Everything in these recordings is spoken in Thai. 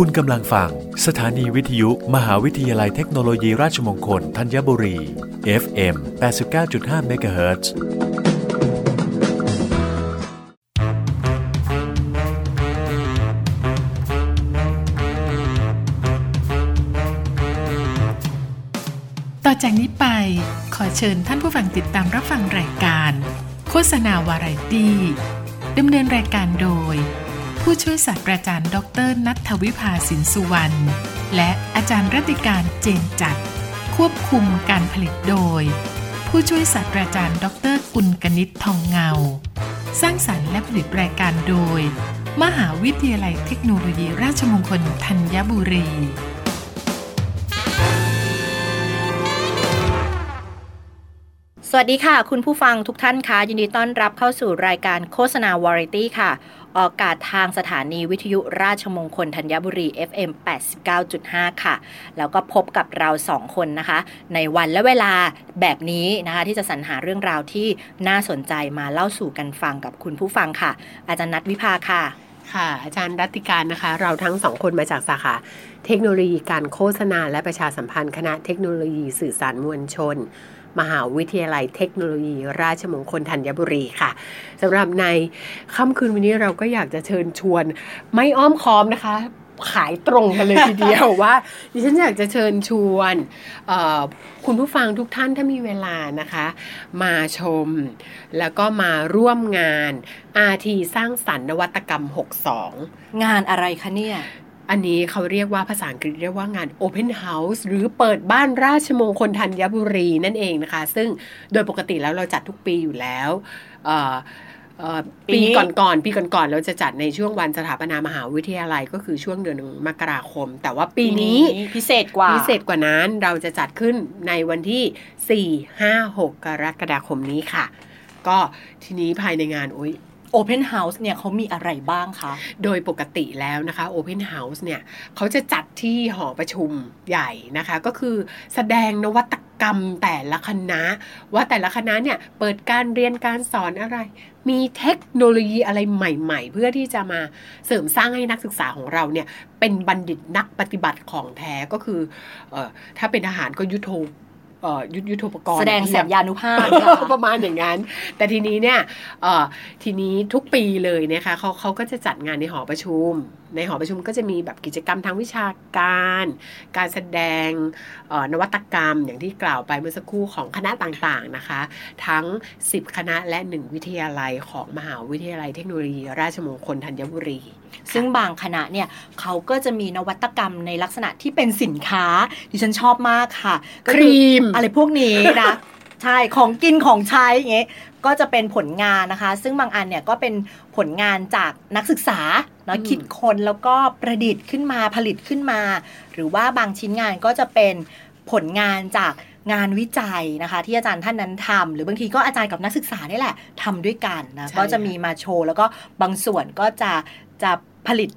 คุณกำลังฟัง สถานีวิทยุ มหาวิทยาลัยเทคโนโลยีราชมงคลธัญบุรี FM 89.5 MHz ต่อจากนี้ไป ขอเชิญท่านผู้ฟังติดตามรับฟังรายการ โฆษณาวาไรตี้ดำเนินรายการโดย ผู้ช่วยศาสตราจารย์ ดรนัทวิภาสินสุวรรณ และอาจารย์รัติการเจนจัด ควบคุมการผลิตโดย ผู้ช่วยศาสตราจารย์ ดรกุลกนิษฐ์ทองเงา สร้างสรรค์และผลิตรายการโดย มหาวิทยาลัยเทคโนโลยีราชมงคลธัญบุรีสวัสดีค่ะ คุณผู้ฟังทุกท่านคะยินดีต้อนรับเข้าสู่รายการโฆษณาวาไรตี้ค่ะ ออกอากาศทางสถานีวิทยุราชมงคลธัญบุรี FM 89.5 ค่ะ แล้วก็พบกับเราสองคนนะคะ ในวันและเวลาแบบนี้นะคะ ที่จะสรรหาเรื่องราวที่น่าสนใจมาเล่าสู่กันฟังกับคุณผู้ฟังค่ะ อาจารย์นัทวิภาค่ะค่ะ อาจารย์รัตติการนะคะ เราทั้งสองคนมาจากสาขาเทคโนโลยีการโฆษณาและประชาสัมพันธ์คณะเทคโนโลยีสื่อสารมวลชน มหาวิทยาลัยเทคโนโลยี ราชมงคลธัญบุรีค่ะสำหรับในค่ำคืนวันนี้เราก็อยากจะเชิญชวน ไม่อ้อมค้อมนะคะ ขายตรงกันเลยทีเดียวว่าดิฉันอยากจะเชิญชวนคุณผู้ฟังทุกท่านถ้ามีเวลานะคะ มาชมแล้วก็มาร่วมงาน RT สร้างสรรค์นวัตกรรม 62 งานอะไรคะเนี่ย อันนี้เขาเรียกว่าภาษาอังกฤษเรียกว่างาน Open House หรือเปิดบ้านราชมงคลธัญบุรีนั่นเองนะคะ ซึ่งโดยปกติแล้วเราจัดทุกปีอยู่แล้วเอ่อเอ่อปีปีนี้ก่อนๆปีก่อนๆเราจะจัดในช่วงวันสถาปนามหาวิทยาลัยก็คือช่วงเดือนมกราคม แต่ว่าปีนี้พิเศษกว่าพิเศษกว่านั้นเราจะจัดขึ้นในวันที่ 4 5 6 กรกฎาคมนี้ค่ะ ก็ทีนี้ภายในงานโอ้ย Open House เนี่ยเขามีอะไรบ้างคะ โดยปกติแล้วนะคะ Open House เนี่ยเขาจะจัดที่หอประชุมใหญ่นะคะ ก็คือแสดงนวัตกรรมแต่ละคณะ ว่าแต่ละคณะเนี่ยเปิดการเรียนการสอนอะไร มีเทคโนโลยีอะไรใหม่ ๆ เพื่อที่จะมาเสริมสร้างให้นักศึกษาของเราเนี่ยเป็นบัณฑิตนักปฏิบัติของแท้ก็คือออถ้าเป็นทหารก็ยุทโธ ยุทยุทโธปกรณ์แสดงที่สัแบบญญานุภาพเนี่ยเหรอประมาณอย่างนั้น แต่ทีนี้เนี่ยเอ่อทีนี้ทุกปีเลยนะคะเขาเขาก็จะจัดงานในหอประชุม ในหอประชุมก็จะมีแบบกิจกรรมทางวิชาการ การแสดงเอ่อนวัตกรรม อย่างที่กล่าวไปเมื่อสักครู่ของคณะต่างๆนะคะ ทั้ง 10 คณะและ 1 วิทยาลัยของมหาวิทยาลัยเทคโนโลยี ราชมงคลธัญบุรี ซึ่งบางคณะเนี่ยเขาก็จะมีนวัตกรรมในลักษณะที่เป็นสินค้าดิฉันชอบมากค่ะก็ครีมอะไรพวกนี้นะ ใช่ของกินของใช้อย่างเงี้ยก็จะเป็นผลงานนะคะ ซึ่งบางอันเนี่ยก็เป็นผลงานจากนักศึกษาเนาะอืมคิดค้นแล้วก็ประดิษฐ์ขึ้นมาผลิตขึ้นมา หรือว่าบางชิ้นงานก็จะเป็นผลงานจากงานวิจัยนะคะ ที่อาจารย์ท่านนั้นทำหรือบางทีก็อาจารย์กับนักศึกษานี่แหละทำด้วยกันนะใช่ก็จะมีมาโชว์ แล้วก็บางส่วนก็จะจะผลิต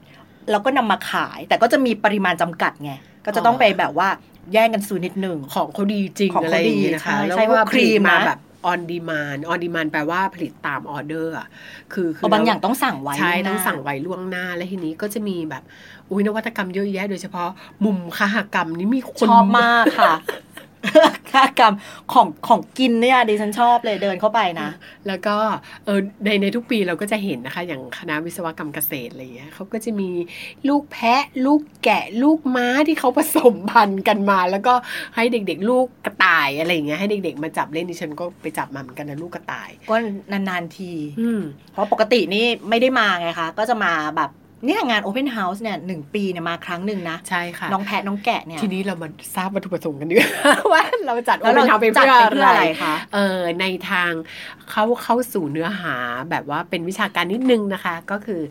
แล้วก็นำมาขาย แต่ก็จะมีปริมาณจำกัดไงก็จะต้องไปแบบว่า แย่งกันซื้อนิดนึงของเขาดีจริงของอะไรเขาอดีย่างนี้นะคะใช่แล้วใช่พวกว่าครีมผลิตมานะแบบ on demand on demand แปลว่าผลิตตามออเดอร์อะคือคืเอาบางอย่างต้องสั่งไว้ใช่ล่วหน้าต้องสั่งไว้ล่วงหน้า และทีนี้ก็จะมีแบบอุ้ยนวัตกรรมเยอะแยะ โดยเฉพาะมุมคหกรรมนี่มีคนชอบมากค่ะ ค่ากรรมของของกินเนี่ยดิฉันชอบเลยเดินเข้าไปนะ แล้วก็เออในในทุกปีเราก็จะเห็นนะคะ อย่างคณะวิศวกรรมเกษตรอะไรเงี้ยเขาก็จะมีลูกแพะ ลูกแกะลูกม้าที่เขาผสมพันธุ์กันมา แล้วก็ให้เด็กๆ ลูกกระต่ายอะไรอย่างเงี้ยให้เด็กๆ มาจับเล่นดิฉันก็ไปจับมาเหมือนกันนะลูกกระต่าย ก็นานๆทีอืมเพราะปกตินี่ไม่ได้มาไงคะ ก็จะมาแบบ เนี่ยงาน Open House เนี่ยหนึ่งปีเนี่ยมาครั้งหนึ่งนะ ใช่ค่ะ น้องแพะน้องแกะเนี่ย ทีนี้เรามาทราบวัตถุประสงค์กันดีกว่าว่าเราจัดแล้วเราโอปนเฮาส์ไปจัดเพื่อไปเพื่ออะอะไรไรคะเออในทางเข้าเข้าสู่เนื้อหาแบบว่าเป็นวิชาการนิดนึงนะคะ ก็คือ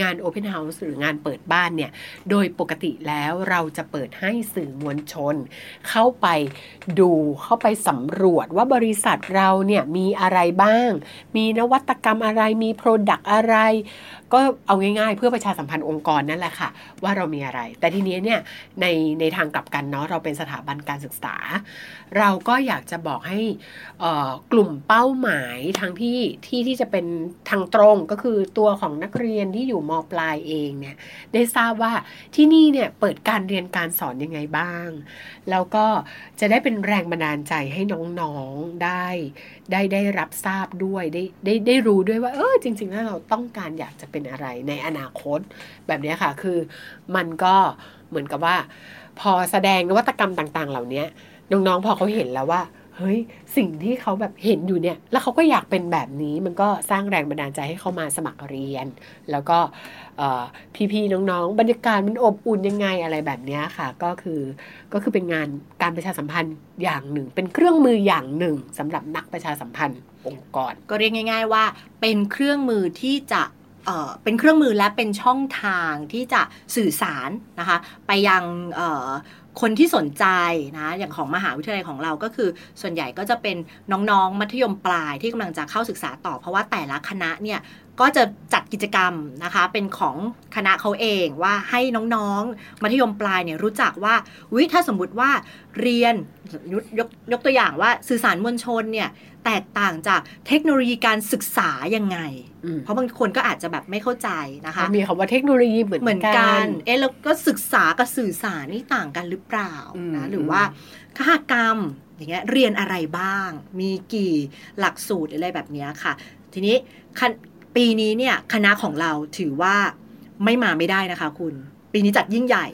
งาน Open House หรืองานเปิดบ้านเนี่ย โดยปกติแล้วเราจะเปิดให้สื่อมวลชน เข้าไปดูเข้าไปสำรวจว่าบริษัทเราเนี่ยมีอะไรบ้าง มีนวัตกรรมอะไรมี product อะไร ก็เอาง่ายๆ เพื่อประชาสัมพันธ์องค์กรนั่นแหละค่ะ ว่าเรามีอะไร แต่ทีนี้เนี่ยในในทางกลับกันเนาะเราเป็นสถาบันการศึกษา เราก็อยากจะบอกให้กลุ่มเป้าหมายทางที่ที่ที่จะเป็นทางตรงก็คือตัวของนักเรียนที่อยู่มปลายเองเนี่ยได้ทราบว่าที่นี่เนี่ยเปิดการเรียนการสอนยังไงบ้าง แล้วก็จะได้เป็นแรงบันดาลใจให้น้องๆได้ได้ได้รับทราบด้วยได้ได้ได้รู้ด้วยว่าเออจริงๆแล้วเราต้องการอยากจะเป็นอะไรในอนาคตแบบนี้ค่ะ คือมันก็เหมือนกับว่า พอแสดงนวัตกรรมต่าง ๆ เหล่านี้น้องๆพอเขาเห็นแล้วว่าเฮ้ยสิ่งที่เขาแบบเห็นอยู่เนี่ย แล้วเขาก็อยากเป็นแบบนี้มันก็สร้างแรงบันดาลใจให้เขามาสมัครเรียน แล้วก็พี่ๆน้องๆ บรรยากาศมันอบอุ่นยังไงอะไรแบบนี้ค่ะ ก็คือก็คือเป็นงานการประชาสัมพันธ์อย่างหนึ่ง เป็นเครื่องมืออย่างหนึ่งสำหรับนักประชาสัมพันธ์องค์กร ก็เรียกง่าย ๆ ว่า เป็นเครื่องมือที่จะ เป็นเครื่องมือและเป็นช่องทางที่จะสื่อสารนะคะไปยังคนที่สนใจนะอย่างของมหาวิทยาลัยของเราก็คือ ส่วนใหญ่ก็จะเป็นน้องๆ มัธยมปลายที่กำลังจะเข้าศึกษาต่อ เพราะว่าแต่ละคณะเนี่ย ก็จะจัดกิจกรรมนะคะ เป็นของคณะเขาเองว่าให้น้องๆ มัธยมปลายเนี่ยรู้จักว่าวิถ้าสมมุติว่าเรียนยกยกตัวอย่างว่าสื่อสารมวลชนเนี่ยแตกต่างจากเทคโนโลยีการศึกษายังไง เพราะบางคนก็อาจจะแบบไม่เข้าใจนะคะ มีคำว่าเทคโนโลยีเหมือนเหมือนกัน เอ๊ะแล้วก็ศึกษากับสื่อสารนี่ต่างกันหรือเปล่านะหรือว่าคหกรรมอย่างเงี้ยเรียนอะไรบ้าง มีกี่หลักสูตรอะไรแบบนี้ค่ะ ทีนี้ ปีนี้เนี่ยคณะของเราถือว่าไม่มาไม่ได้นะคะคุณ ปีนี้จัดยิ่งใหญ่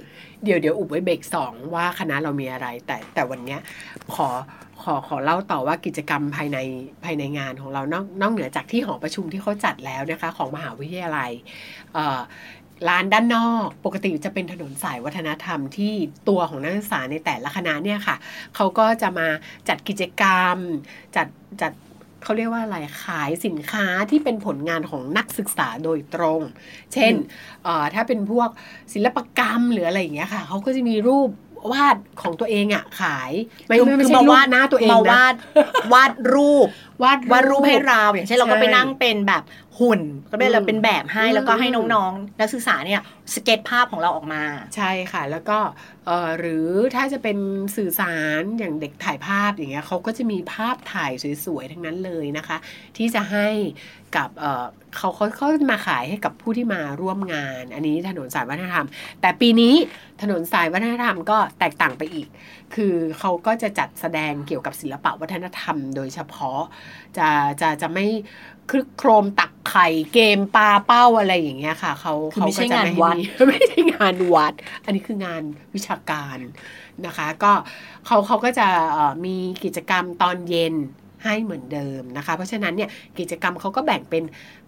เดี๋ยวเดี๋ยวอุบไว้เบรกสองว่าคณะเรามีอะไร แต่แต่วันเนี้ยขอขอขอเล่าต่อว่ากิจกรรมภายในภายในงานของเรานอกนอกเหนือจากที่หอประชุมที่เขาจัดแล้วนะคะ ของมหาวิทยาลัยลานด้านนอกปกติจะเป็นถนนสายวัฒนธรรมที่ตัวของนักศึกษาในแต่ละคณะเนี่ยค่ะเขาก็จะมาจัดกิจกรรม จัดจัด เขาเรียกว่าอะไรขายสินค้าที่เป็นผลงานของนักศึกษาโดยตรง เช่นถ้าเป็นพวกศิลปกรรมหรืออะไรอย่างเงี้ยค่ะเขาก็จะมีรูปวาดของตัวเองอะขายไม่ไม่ใช่วาดหน้าตัวเองนะวาดวาดรูปวาดวาดรูปให้เราอย่างเช่นเราก็ไปนั่งเป็นแบบ หุ่นก็เป็นเราเป็นแบบให้แล้วก็ให้น้องๆ นักศึกษาเนี่ยสเก็ตภาพของเราออกมา ใช่ค่ะ แล้วก็หรือถ้าจะเป็นสื่อสารอย่างเด็กถ่ายภาพอย่างเงี้ยเขาก็จะมีภาพถ่ายสวยๆทั้งนั้นเลยนะคะ ที่จะให้กับเขาเขาเขามาขายให้กับผู้ที่มาร่วมงาน อันนี้ถนนสายวัฒนธรรม แต่ปีนี้ถนนสายวัฒนธรรมก็แตกต่างไปอีก คือเขาก็จะจัดแสดงเกี่ยวกับศิลปะวัฒนธรรม โดยเฉพาะจะจะจะไม่ คลึกโครมตักไข่เกมปลาเป้าอะไรอย่างเงี้ยค่ะเขาเขาไม่ใช่งานวัดไม่ใช่งานวัด อันนี้คืองานวิชาการนะคะ ก็เขาเขาก็จะมีกิจกรรมตอนเย็นให้เหมือนเดิมนะคะ เพราะฉะนั้นเนี่ยกิจกรรมเขาก็แบ่งเป็น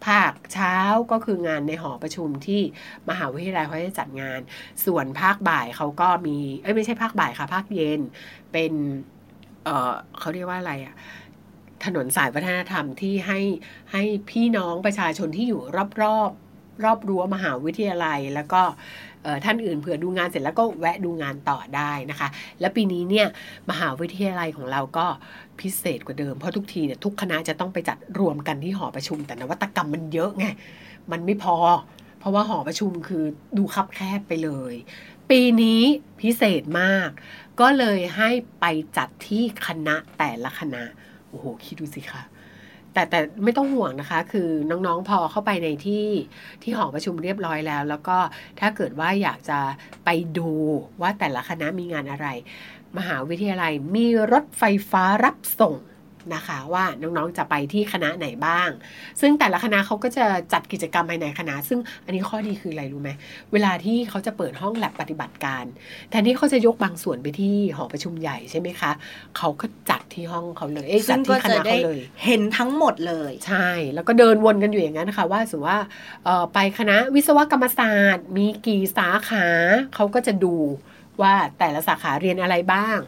ภาคเช้าก็คืองานในหอประชุมที่มหาวิทยาลัยเขาจะจัดงาน ส่วนภาคบ่ายเขาก็มีเอ้ยไม่ใช่ภาคบ่ายค่ะ ภาคเย็นเป็นเออเขาเรียกว่าอะไรอะ ถนนสายวัฒนธรรมที่ให้ให้พี่น้องประชาชนที่อยู่รอบรอบรอบรั้วมหาวิทยาลัย แล้วก็ท่านอื่นเผื่อดูงานเสร็จแล้วก็แวะดูงานต่อได้นะคะ และปีนี้เนี่ยมหาวิทยาลัยของเราก็พิเศษกว่าเดิมเพราะทุกทีเนี่ยทุกคณะจะต้องไปจัดรวมกันที่หอประชุม แต่นวัตกรรมมันเยอะไงมันไม่พอ เพราะว่าหอประชุมคือดูคับแคบไปเลย ปีนี้พิเศษมาก ก็เลยให้ไปจัดที่คณะแต่ละคณะ โอ้โหคิดดูสิคะแต่แต่ไม่ต้องห่วงนะคะ คือน้องๆพอเข้าไปในที่ที่หอประชุมเรียบร้อยแล้ว แล้วก็ถ้าเกิดว่าอยากจะไปดูว่าแต่ละคณะมีงานอะไร มหาวิทยาลัยมีรถไฟฟ้ารับส่ง นะคะว่าน้องๆจะไปที่คณะไหนบ้าง ซึ่งแต่ละคณะเขาก็จะจัดกิจกรรมภายในคณะ ซึ่งอันนี้ข้อดีคืออะไรรู้ไหมเวลาที่เขาจะเปิดห้องแลบปฏิบัติการแทนที่เขาจะยกบางส่วนไปที่หอประชุมใหญ่ใช่ไหมคะเขาก็จัดที่ห้องเขาเลยจัดที่คณะเขาเลยเห็นทั้งหมดเลย ใช่ แล้วก็เดินวนกันอยู่อย่างนั้นนะคะว่าสมมติว่าไปคณะวิศวกรรมศาสตร์ มีกี่สาขาเขาก็จะดูว่าแต่ละสาขาเรียนอะไรบ้าง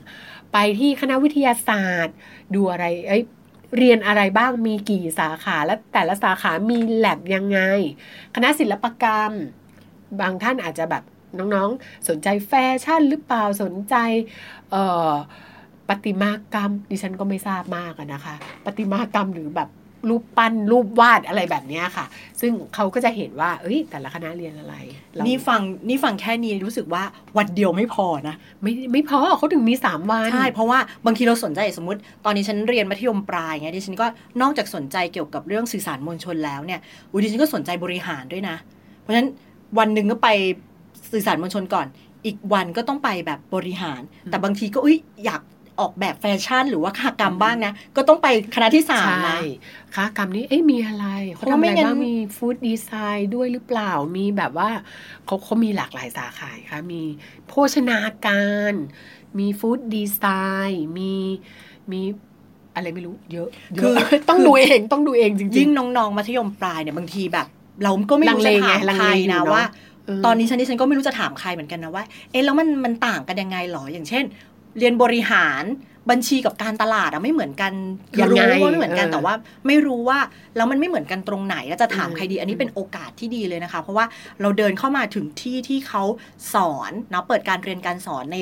ไปที่คณะวิทยาศาสตร์ ดูอะไรเอ้ยเรียนอะไรบ้างมีกี่สาขาและแต่ละสาขามีแลบยังไง คณะศิลปกรรม บางท่านอาจจะแบบน้องๆ สนใจแฟชั่นหรือเปล่าสนใจปฏิมากรรม ดิฉันก็ไม่ทราบมากนะคะ ปฏิมากรรมหรือแบบ รูปปั้นรูปวาดอะไรแบบเนี้ยค่ะ ซึ่งเขาก็จะเห็นว่า เอ้ย แต่ละคณะเรียนอะไรเรานี่ฟังนี่ฟังแค่นี้รู้สึกว่าวันเดียวไม่พอนะไม่ไม่พอเขาถึงมีสามวัน ใช่ เพราะว่าบางทีเราสนใจสมมติ ตอนนี้ฉันเรียนมัธยมปลายไงดิฉันก็นอกจากสนใจเกี่ยวกับเรื่องสื่อสารมวลชนแล้วเนี่ยอุยดิฉันก็สนใจบริหารด้วยนะ เพราะฉะนั้นวันหนึ่งก็ไปสื่อสารมวลชนก่อนอีกวันก็ต้องไปแบบบริหาร แต่บางทีก็อุ้ยอยาก ออกแบบแฟชั่น หรือว่าคหกรรมบ้างนะ ก็ต้องไปคณะที่สามใช่นะค้ากรรมนี้เอ๊ะมีอะไรเขาเพราะทำไม่อะไรงั้นบ้างมีฟู้ดดีไซน์ด้วยหรือเปล่ามีแบบว่าเขาเขามีหลากหลายสาขาค่ะมีโภชนาการ มีฟู้ดดีไซน์มีมีอะไรไม่รู้เยอะเยคืออะต้องดูเองต้องดูเองจริงๆยิ่งน้องๆมัธยมปลายเนี่ยบางทีแบบ เราก็ไม่รู้จะถามลังใคเลรไงลังเลอยู่นะเนอะว่าเออตอนนี้ฉันที่ฉันก็ไม่รู้จะถามใครเหมือนกันนะว่า เอ๊ะแล้วมันมันต่างกันยังไงหรอ อย่างเช่น เรียนบริหารบัญชีกับการตลาดอะไม่เหมือนกันยังรู้ไงว่าไม่เหมือนกันเออแต่ว่า ไม่รู้ว่าแล้วมันไม่เหมือนกันตรงไหนแล้วจะถามอืมใครดี อันนี้เป็นโอกาสที่ดีเลยนะคะ เพราะว่าเราเดินเข้ามาถึงที่ที่เขาสอนเนาะเปิดการเรียนการสอนใน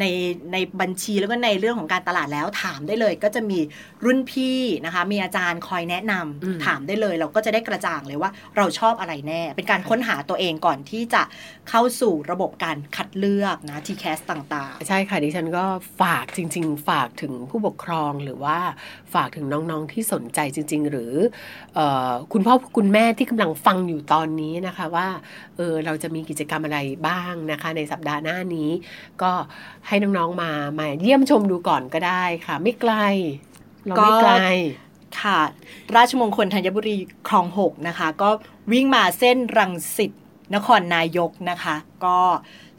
ในในบัญชีแล้วก็ในเรื่องของการตลาดแล้วถามได้เลย ก็จะมีรุ่นพี่นะคะมีอาจารย์คอยแนะนำอืมถามได้เลย เราก็จะได้กระจ่างเลยว่าเราชอบอะไรแน่ เป็นการค้นหาตัวเองก่อนที่จะเข้าสู่ระบบการคัดเลือกนะ TCAS ต่างใช่ค่ะดิฉันก็ฝากจริง ๆ ฝากถึงผู้ปกครองหรือว่าฝากถึงน้องๆที่สนใจจริง ๆ หรือเออคุณพ่อคุณแม่ที่กำลังฟังอยู่ตอนนี้นะคะว่าเออเราจะมีกิจกรรมอะไรบ้างนะคะ ในสัปดาห์หน้านี้ก็ให้น้องๆมามาเยี่ยมชมดูก่อนก็ได้ค่ะ ไม่ไกลเราไม่ไกลค่ะ ราชมงคลธัญบุรีคลองหกนะคะ ก็วิ่งมาเส้นรังสิตนครนายกนะคะ ก็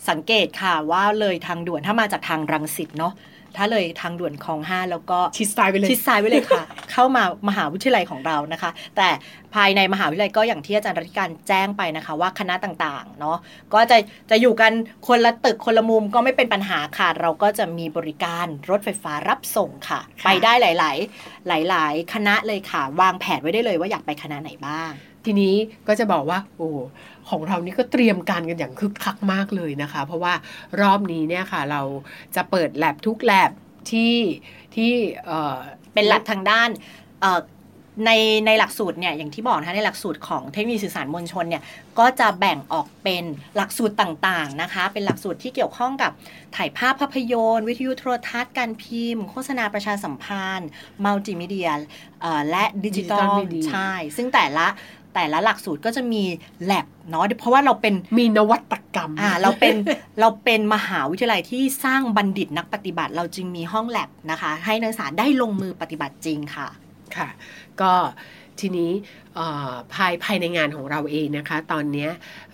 สังเกตค่ะว่าเลยทางด่วนถ้ามาจากทางรังสิตเนาะ ถ้าเลยทางด่วนคลองห้าแล้วก็ชิดซ้ายไปเลยชิดซ้ายไว้เลยค่ะ เข้ามามหาวิทยาลัยของเรานะคะ แต่ภายในมหาวิทยาลัยก็อย่างที่อาจารย์รัติการแจ้งไปนะคะ ว่าคณะต่างๆเนาะก็จะจะอยู่กันคนละตึกคนละมุมก็ไม่เป็นปัญหาค่ะ เราก็จะมีบริการรถไฟฟ้ารับส่งค่ะค่ะไปได้หลาย ๆ หลาย ๆ คณะเลยค่ะ วางแผนไว้ได้เลยว่าอยากไปคณะไหนบ้างทีนี้ก็จะบอกว่า โอ้ ของเรานี่ก็เตรียมการกันอย่างคึกคักมากเลยนะคะ เพราะว่ารอบนี้เนี่ยค่ะเราจะเปิดแลบทุกแลบที่ที่เอ่อเป็นหลักทางด้านเอ่อในในหลักสูตรเนี่ยอย่างที่บอกนะคะในหลักสูตรของเทคโนโลยีสื่อสารมวลชนเนี่ยก็จะแบ่งออกเป็นหลักสูตรต่างๆนะคะ เป็นหลักสูตรที่เกี่ยวข้องกับถ่ายภาพภาพยนตร์ วิทยุโทรทัศน์การพิมพ์ โฆษณาประชาสัมพันธ์มัลติมีเดียเอ่อและดิจิตอ Digital ล Media ใช่ซึ่งแต่ละ แต่ละหลักสูตรก็จะมีแ a บเนาะเพราะว่าเราเป็นมีนวัตกรรมอ่าเราเป็นเราเป็นมหาวิทยาลัยที่สร้างบัณฑิตนักปฏิบัติ เราจึงมีห้องแลบนะคะ ให้นักศึกษาได้ลงมือปฏิบัติจริงค่ะค่ะ ก็ ทีนี้เอ่อภายภายในงานของเราเองนะคะ ตอนเนี้ย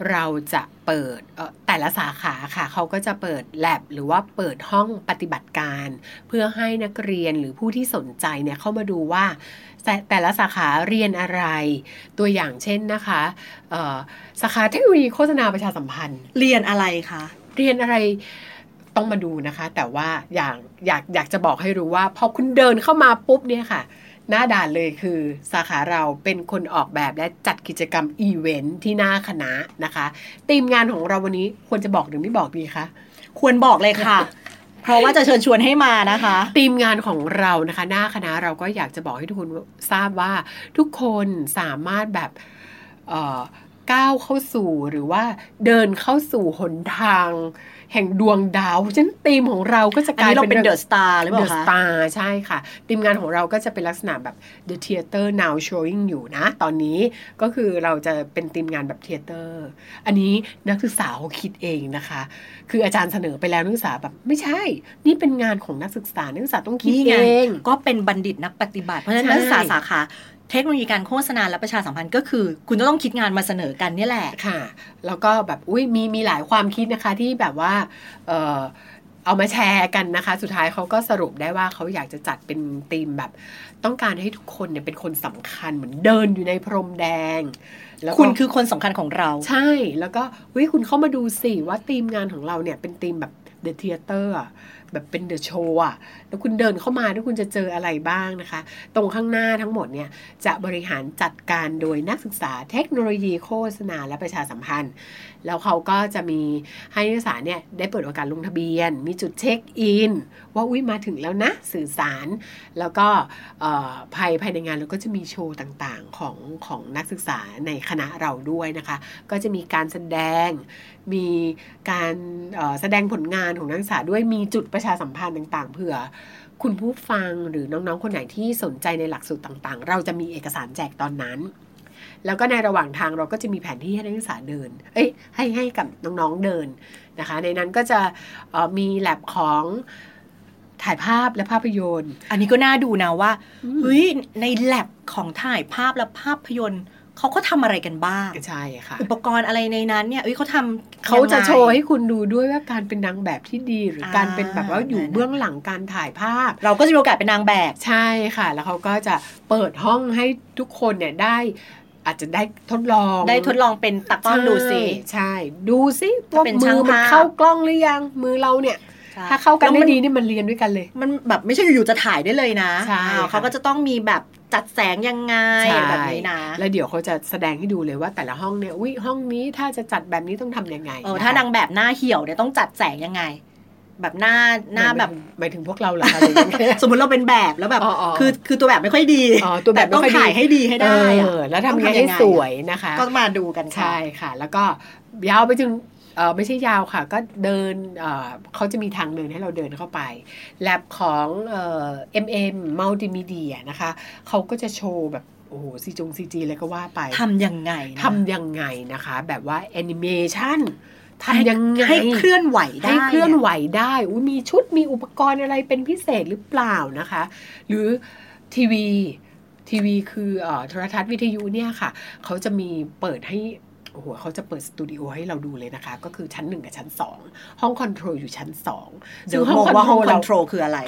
เราจะเปิดเอ่อแต่ละสาขาค่ะเขาก็จะเปิดแ a บหรือว่าเปิดห้องปฏิบัติการ เพื่อให้นักเรียนหรือผู้ที่สนใจเนี่ยเข้ามาดูว่าแต่แต่ละสาขาเรียนอะไร ตัวอย่างเช่นนะคะเอ่อสาขาเทคโนโลยีโฆษณาประชาสัมพันธ์ เรียนอะไรคะเรียนอะไรต้องมาดูนะคะ แต่ว่าอย่างอยากอยากจะบอกให้รู้ว่าพอคุณเดินเข้ามาปุ๊บเนี่ยค่ะ หน้าด่านเลยคือสาขาเราเป็นคนออกแบบและจัดกิจกรรมอีเวนท์ที่หน้าคณะนะคะทีมงานของเราวันนี้ควรจะบอกหรือไม่บอกดีคะควรบอกเลยค่ะ เพราะว่าจะเชิญชวนให้มานะคะทีมงานของเรานะคะ หน้าคณะเราก็อยากจะบอกให้ทุกคนทราบว่าทุกคนสามารถแบบเอ่อก้าวเข้าสู่หรือว่าเดินเข้าสู่หนทาง แห่งดวงดาวฉะนันธีมของเราก็จะอักนลายนี้เราเป็เป็นนเดอะสตาร์หรือเป The ล่าคะ Star ใช่ค่ะทีมงานของเราก็จะเป็นลักษณะแบบ The Theater Now Showing อยู่นะ ตอนนี้ก็คือเราจะเป็นทีมงานแบบเทเตอร์อันนี้นักศึกษาเขาคิดเองนะคะ คืออาจารย์เสนอไปแล้วนักศึกษาแบบไม่ใช่ นี่เป็นงานของนักศึกษานักศึกษาต้องคิดนี่เอไงงก็เป็นบัณฑิตนักปฏิบัติ เพราะฉะนั้นใช่นักศึกษาสาขา เทคโนโลยีการโฆษณาและประชาสัมพันธ์ก็คือ คุณจะต้องคิดงานมาเสนอกันเนี่ยแหละค่ะ แล้วก็แบบอุ้ยมีมีหลายความคิดนะคะที่แบบว่าเออเอามาแชร์กันนะคะ สุดท้ายเขาก็สรุปได้ว่าเขาอยากจะจัดเป็นธีมแบบ ต้องการให้ทุกคนเนี่ยเป็นคนสำคัญเหมือนเดินอยู่ในพรมแดงแล้วก็คุณคือคนสำคัญของเรา ใช่แล้วก็เฮ้ยคุณเข้ามาดูสิว่าธีมงานของเราเนี่ยเป็นธีมแบบ The Theater อะ แบบเป็นเดอะโชว์อะแล้วคุณเดินเข้ามาแล้วคุณจะเจออะไรบ้างนะคะ ตรงข้างหน้าทั้งหมดเนี่ยจะบริหารจัดการโดยนักศึกษาเทคโนโลยีโฆษณาและประชาสัมพันธ์แล้วเขาก็จะมีให้นักศึกษาเนี่ยได้เปิดโอกาสลงทะเบียน มีจุดเช็คอิน ว่าอุ้ยมาถึงแล้วนะ สื่อสาร แล้วก็ภายภายในงานเราก็จะมีโชว์ต่างๆของของนักศึกษาในคณะเราด้วยนะคะ ก็จะมีการแสดง มีการแสดงผลงานของนักศึกษาด้วย มีจุดประชาสัมพันธ์ต่างๆ เผื่อคุณผู้ฟังหรือน้องๆ คนไหนที่สนใจในหลักสูตรต่างๆ เราจะมีเอกสารแจกตอนนั้น แล้วก็ในระหว่างทางเราก็จะมีแผนที่ให้นักศึกษาเดิน เอ้ยให้ให้กับน้องๆเดินนะคะ ในนั้นก็จะมีแลบของถ่ายภาพและภาพยนตร์ อันนี้ก็น่าดูนะว่าเฮ้ยในแลบของถ่ายภาพและภาพยนตร์เขาก็ทำอะไรกันบ้าง ใช่ค่ะ อุปกรณ์อะไรในนั้นเนี่ยเอ้ยเขาทำเขาจะโชว์ให้คุณดูด้วยว่าการเป็นนางแบบที่ดีหรือการเป็นแบบว่าอยู่เบื้องหลังการถ่ายภาพ เราก็จะมีโอกาสเป็นนางแบบ ใช่ค่ะ แล้วเขาก็จะเปิดห้องให้ทุกคนเนี่ยได้ อาจจะได้ทดลอง ได้ทดลองเป็นตากล้องดูสิใช่ ดูสิว่ามือมันเข้ากล้องหรือยังมือเราเนี่ยถ้าเข้ากันได้ดีนี่มันเรียนด้วยกันเลย มันแบบไม่ใช่อยู่ๆจะถ่ายได้เลยนะใช่เขาก็จะต้องมีแบบจัดแสงยังไงแบบนี้นะ แล้วเดี๋ยวเขาจะแสดงให้ดูเลยว่าแต่ละห้องเนี่ยอุ้ยห้องนี้ถ้าจะจัดแบบนี้ต้องทํำยังไงเออถ้านางแบบหน้าเหี่ยวเนี่ยต้องจัดแสงยังไง แบบหน้าหน้าแบบหมายถึงพวกเราเหรอคะสมมติเราเป็นแบบแล้วแบบคือคือตัวแบบไม่ค่อยดีตัวแบบต้องถ่ายให้ดีให้ได้แล้วทำยังไงให้สวยนะคะ ก็มาดูกันใช่ค่ะ แล้วก็ยาวไปจนเออไม่ใช่ยาวค่ะ ก็เดินเเขาจะมีทางเดินให้เราเดินเข้าไปแลบของเอ่อ MM Multimedia นะคะเขาก็จะโชว์แบบโอ้โหซีจงซีจีเลยก็ว่าไปทำยังไงทำยังไงนะคะ แบบว่าแอนิเมชัน ทำยังไงให้เคลื่อนไหวได้ให้เคลื่อนไหวได้อุ้มีชุดมีอุปกรณ์อะไรเป็นพิเศษหรือเปล่านะคะ หรือทีวีทีวีคืออโทรทัศน์วิทยุเนี่ยค่ะ เขาจะมีเปิดให้โอ้โหเขาจะเปิดสตูดิโอให้เราดูเลยนะคะ ก็คือชั้นหนึ่งกับชั้นสองห้อง control อยู่ชั้นสองเดี๋ยวงงว่าห้อง control คืออะไร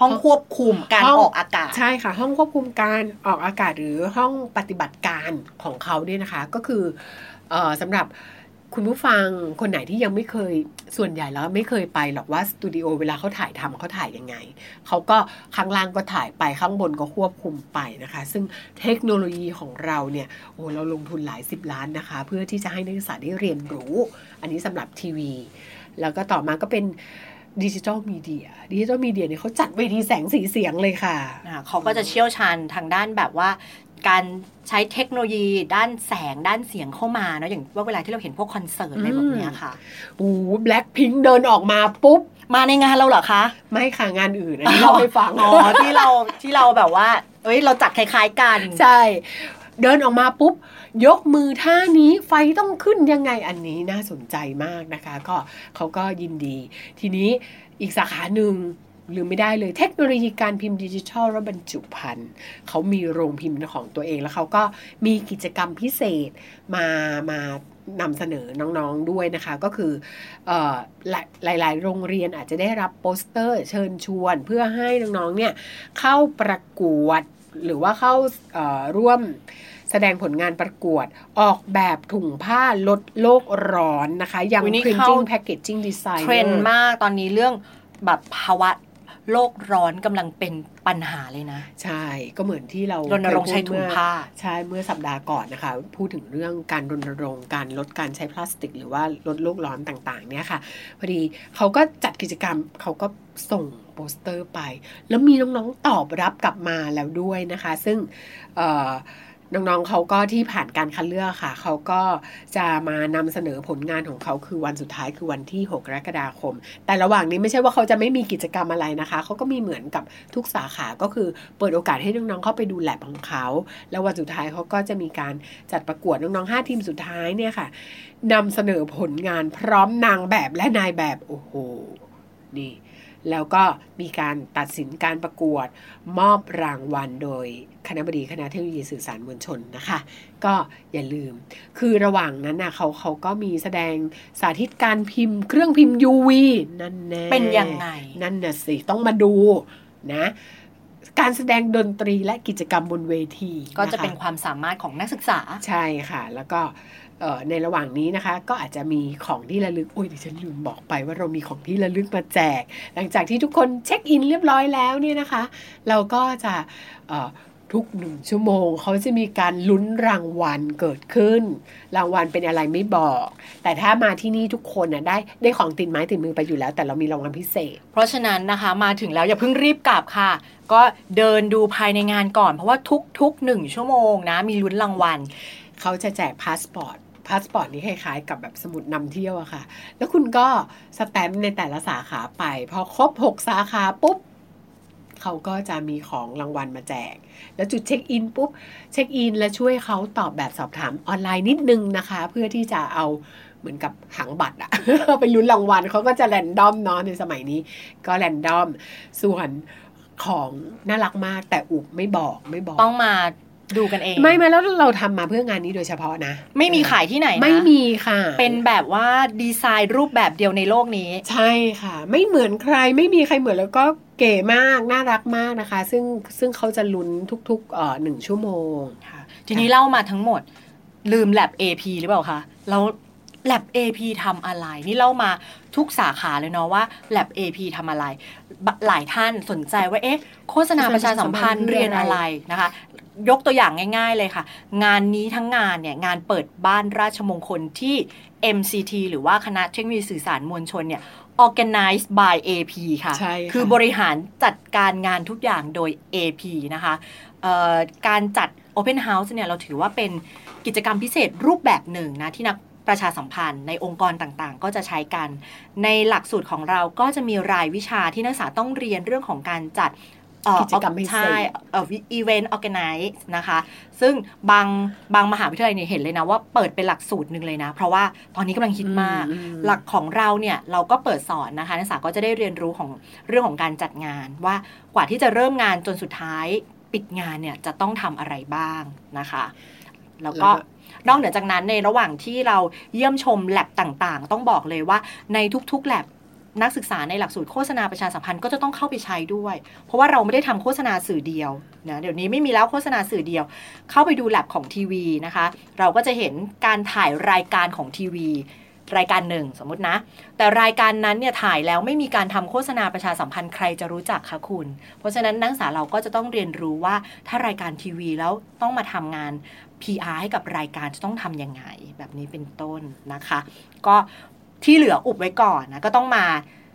ห้องควบคุมการออกอากาศ ใช่ค่ะ ห้องควบคุมการออกอากาศหรือห้องปฏิบัติการของเขาเนี่ยนะคะ ก็คือสำหรับ คุณผู้ฟังคนไหนที่ยังไม่เคยส่วนใหญ่แล้วไม่เคยไปหรอกว่าสตูดิโอเวลาเขาถ่ายทำเขาถ่ายยังไงเขาก็ข้างล่างก็ถ่ายไปข้างบนก็ควบคุมไปนะคะ ซึ่งเทคโนโลยีของเราเนี่ยโอ้เราลงทุนหลายสิบล้านนะคะ เพื่อที่จะให้นักศึกษาได้เรียนรู้ อันนี้สำหรับทีวี แล้วก็ต่อมาก็เป็นดิจิทัลมีเดียดิจิทัลมีเดียเนี่ยเขาจัดเวทีแสงสีเสียงเลยค่ะ เขาก็จะเชี่ยวชาญทางด้านแบบว่า การใช้เทคโนโลยีด้านแสงด้านเสียงเข้ามาเนาะอย่างว่าเวลาที่เราเห็นพวกคอนเสิร์ตอะไรแบบนี้ค่ะโอ้แบล็คพิงเดินออกมาปุ๊บ มาในงานเราเหรอคะ ไม่ค่ะงานอื่นอันนี้เราไปฟังอ๋อที่เราที่เราแบบว่า เอ้ยเราจัดคล้าย ๆ กัน ใช่ เดินออกมาปุ๊บ ยกมือท่านี้ไฟต้องขึ้นยังไงอันนี้น่าสนใจมากนะคะ ก็เขาก็ยินดี ทีนี้อีกสาขาหนึ่ง ลืมไม่ได้เลยเทคโนโลยีการพิมพ์ดิจิทัลและบรรจุภัณฑ์เขามีโรงพิมพ์ของตัวเองแล้วเขาก็มีกิจกรรมพิเศษมามานำเสนอน้องๆด้วยนะคะ ก็คืออหลายๆ โรงเรียนอาจจะได้รับโปสเตอร์เชิญชวน เพื่อให้น้องๆเนี่ยเข้าประกวดหรือว่าเข้าร่วมแสดงผลงานประกวดออกแบบถุงผ้าลดโลกร้อนนะคะ ยัง printing packaging design เทรนด์มากตอนนี้เรื่องแบบภาวะ โลกร้อนกำลังเป็นปัญหาเลยนะ ใช่ก็เหมือนที่เรารณรงค์ใช้ถุงผ้าใช่เมื่อสัปดาห์ก่อนนะคะ พูดถึงเรื่องการรณรงค์การลดการใช้พลาสติก หรือว่าลดโลกร้อนต่างๆ เนี่ยค่ะ พอดีเขาก็จัดกิจกรรมเขาก็ส่งโปสเตอร์ไป แล้วมีน้องๆตอบรับกลับมาแล้วด้วยนะคะ ซึ่ง น้องๆเขาก็ที่ผ่านการคัดเลือกค่ะ เขาก็จะมานำเสนอผลงานของเขาคือวันสุดท้ายคือวันที่ 6 กรกฎาคม แต่ระหว่างนี้ไม่ใช่ว่าเขาจะไม่มีกิจกรรมอะไรนะคะ เขาก็มีเหมือนกับทุกสาขาก็คือเปิดโอกาสให้น้องๆเข้าไปดูแลบของเขา แล้ววันสุดท้ายเขาก็จะมีการจัดประกวดน้องๆ5ทีมสุดท้ายเนี่ยค่ะนำเสนอผลงานพร้อมนางแบบและนายแบบโอ้โหนี่ แล้วก็มีการตัดสินการประกวดมอบรางวัลโดยคณะบดีคณะเทคโนโลยีสื่อสารมวลชนนะคะ ก็อย่าลืม คือระหว่างนั้นนะเขาเขาก็มีแสดงสาธิตการพิมพ์ เครื่องพิมพ์ UV นั่นแน่เป็นยังไง นั่นน่ะสิ ต้องมาดูนะการแสดงดนตรีและกิจกรรมบนเวที ก็จะเป็นความสามารถของนักศึกษา ใช่ค่ะ แล้วก็ ในระหว่างนี้นะคะ ก็อาจจะมีของที่ระลึกโอ้ยดิฉันลืมบอกไปว่าเรามีของที่ระลึกมาแจก หลังจากที่ทุกคนเช็คอินเรียบร้อยแล้วเนี่ยนะคะ เราก็จะทุกหนึ่งชั่วโมงเขาจะมีการลุ้นรางวัลเกิดขึ้น รางวัลเป็นอะไรไม่บอก แต่ถ้ามาที่นี่ทุกคนน่ะได้ได้ของติดไม้ติดมือไปอยู่แล้ว แต่เรามีรางวัลพิเศษ เพราะฉะนั้นนะคะมาถึงแล้วอย่าเพิ่งรีบกลับค่ะ ก็เดินดูภายในงานก่อน เพราะว่าทุกๆหนึ่งชั่วโมงนะมีลุ้นรางวัลเขาจะแจกพาสปอร์ต พาสปอร์ตนี่คล้ายๆ กับแบบสมุดนำเที่ยวอะค่ะ แล้วคุณก็สแตมป์ในแต่ละสาขาไป พอครบ 6 สาขาปุ๊บเขาก็จะมีของรางวัลมาแจก แล้วจุดเช็คอินปุ๊บ เช็คอินและช่วยเขาตอบแบบสอบถามออนไลน์นิดนึงนะคะ เพื่อที่จะเอาเหมือนกับหางบัตรอะไปลุ้นรางวัลเขาก็จะแรนดอมเนาะในสมัยนี้ ก็แรนดอมส่วนของน่ารักมากแต่อุบไม่บอกไม่บอก ต้องมา ดูกันเอง ไม่ไม่แล้วเราทำมาเพื่องานนี้โดยเฉพาะนะ ไม่มีขายที่ไหนนะไม่มีค่ะ เป็นแบบว่าดีไซน์รูปแบบเดียวในโลกนี้ ใช่ค่ะ ไม่เหมือนใครไม่มีใครเหมือนแล้วก็เก๋มากน่ารักมากนะคะ ซึ่งซึ่งเขาจะลุ้นทุกๆเอ่อหนึ่งชั่วโมงค่ะ ทีนี้เล่ามาทั้งหมด ลืม lab AP หรือเปล่าคะแล้ว lab AP ทำอะไร นี่เล่ามาทุกสาขาเลยเนาะว่า lab AP ทำอะไรบหลายท่านสนใจว่าเอ๊ะโฆษณาประชาสัมพันธ์โฆษณาประชาสัมพันธ์เรียนอะไรนะคะ ยกตัวอย่างง่าย ๆ เลยค่ะ งานนี้ทั้งงานเนี่ยงานเปิดบ้านราชมงคลที่ MCT หรือว่าคณะเทคโนโลยีสื่อสารมวลชนเนี่ย organized by AP ค่ะใช่ค่ะคือบริหารจัดการงานทุกอย่างโดย AP นะคะเอ่อการจัด Open House เนี่ยเราถือว่าเป็นกิจกรรมพิเศษรูปแบบหนึ่งนะ ที่นักประชาสัมพันธ์ในองค์กรต่างๆ ก็จะใช้กัน ในหลักสูตรของเราก็จะมีรายวิชาที่นักศึกษาต้องเรียนเรื่องของการจัดเอ่อ กิจกรรมพิเศษใช่เอ่อ event organize นะคะ ซึ่งบางบางมหาวิทยาลัยเนี่ยเห็นเลยนะว่าเปิดเป็นหลักสูตรหนึ่งเลยนะ เพราะว่าตอนนี้กำลังฮิตมากอืมหลักของเราเนี่ยเราก็เปิดสอนนะคะนักศึกษาก็จะได้เรียนรู้ของเรื่องของการจัดงาน ว่ากว่าที่จะเริ่มงานจนสุดท้ายปิดงานเนี่ยจะต้องทำอะไรบ้างนะคะแล้วก็แล้วก็นอกเหนือจากนั้นในระหว่างที่เราเยี่ยมชมแลบต่างๆ ต้องบอกเลยว่าในทุกๆแลบ นักศึกษาในหลักสูตรโฆษณาประชาสัมพันธ์ก็จะต้องเข้าไปใช้ด้วย เพราะว่าเราไม่ได้ทำโฆษณาสื่อเดียวนะเดี๋ยวนี้ไม่มีแล้วโฆษณาสื่อเดียว เข้าไปดูแลบของทีวีนะคะ เราก็จะเห็นการถ่ายรายการของทีวีรายการหนึ่งสมมตินะ แต่รายการนั้นเนี่ยถ่ายแล้วไม่มีการทำโฆษณาประชาสัมพันธ์ใครจะรู้จักคะคุณ เพราะฉะนั้นนักศึกษาเราก็จะต้องเรียนรู้ว่าถ้ารายการทีวีแล้วต้องมาทำงาน PR ให้กับรายการจะต้องทำยังไงแบบนี้เป็นต้นนะคะ ก็ ที่เหลืออุบไว้ก่อนนะก็ต้องมา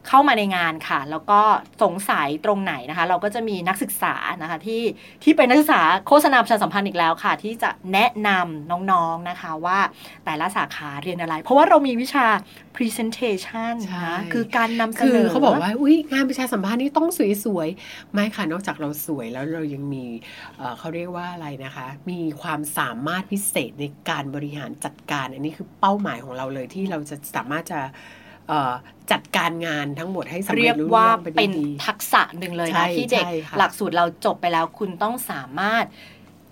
เข้ามาในงานค่ะ แล้วก็สงสัยตรงไหนนะคะ เราก็จะมีนักศึกษานะคะที่ที่เป็นนักศึกษาโฆษณาประชาสัมพันธ์อีกแล้วค่ะ ที่จะแนะนำน้องๆนะคะว่าแต่ละสาขาเรียนอะไร เพราะว่าเรามีวิชา presentation ใช่นะคือการนำเสคืนออเขาบอกว่าอุ้ยงานประชาสัมพันธ์นี่ต้องสวยๆ ไม่ค่ะ นอกจากเราสวยแล้วเรายังมีเอ่อเขาเรียกว่าอะไรนะคะ มีความสามารถพิเศษในการบริหารจัดการ อันนี้คือเป้าหมายของเราเลยที่เราจะสามารถจะเอ่อ จัดการงานทั้งหมดให้สำเรีเร็ยจกรุ่งว่าเรื่องไปเป็ได้นดีทักษะหนึ่งเลยใช่นะที่เด็กใช่ค่ะหลักสูตรเราจบไปแล้วคุณต้องสามารถ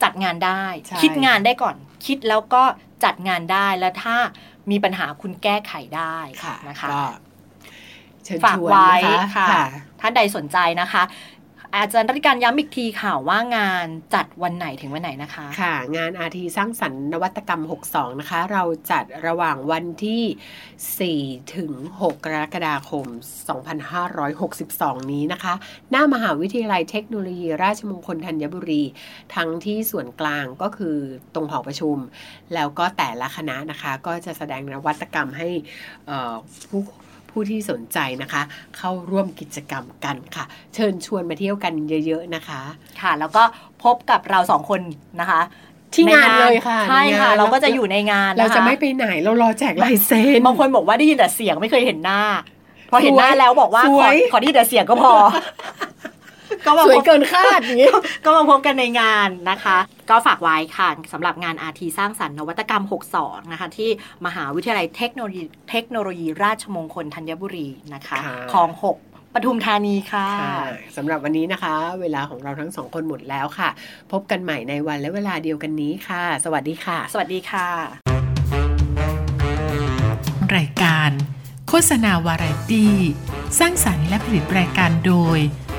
จัดงานได้ใช่คิดงานได้ก่อน คิดแล้วก็จัดงานได้แล้วถ้ามีปัญหาคุณแก้ไขได้ค่ะนะคะก็เชิญฝากชวนไว้นะคะค่ะท่านใดสนใจนะคะ อาจารย์รัติการย้ำอีกทีค่ะว่างานจัดวันไหนถึงวันไหนนะคะ ค่ะ งานอาทีสร้างสรรค์นวัตกรรม 62 นะคะ เราจัดระหว่างวันที่ 4 ถึง 6 กรกฎาคม 2562 นี้นะคะ หน้ามหาวิทยาลัยเทคโนโลยี ราชมงคลธัญบุรี ทั้งที่ส่วนกลางก็คือตรงหอประชุม แล้วก็แต่ละคณะนะคะ ก็จะแสดงนวัตกรรมให้อ่อผู้ ผู้ที่สนใจนะคะ เข้าร่วมกิจกรรมกันค่ะ เชิญชวนมาเที่ยวกันเยอะๆนะคะ ค่ะ แล้วก็พบกับเราสองคนนะคะที่งานเลยค่ะใช่ในงานค่ะ เราก็จะแล้วอยู่ในงานนคเราจะไม่ไปไหนเรารอแจกลายเซ็นบางคนบอกว่าได้ยินแต่เสียงไม่เคยเห็นหน้า พอเห็นหน้าสวยแล้วบอกว่าสขวอยขอได้ยินแต่เสียงก็พอ ก็มาสวยพบเกินคาดอย่างนี้ก็มาพบกันในงานนะคะ ก็ฝากไว้ค่ะสำหรับงานอาทีสร้างสรรค์นวัตกรรม 62 นะคะ ที่มหาวิทยาลัยเทคโนโลยีเทคโนโลยีราชมงคลธัญบุรีนะคะค่ะคลอง 6ปทุมธานีค่ะค่ะสำหรับวันนี้นะคะ เวลาของเราทั้งสองคนหมดแล้วค่ะ พบกันใหม่ในวันและเวลาเดียวกันนี้ค่ะ สวัสดีค่ะ สวัสดีค่ะ รายการ โฆษณาวาไรตี้ สร้างสรรค์และผลิตรายการโดย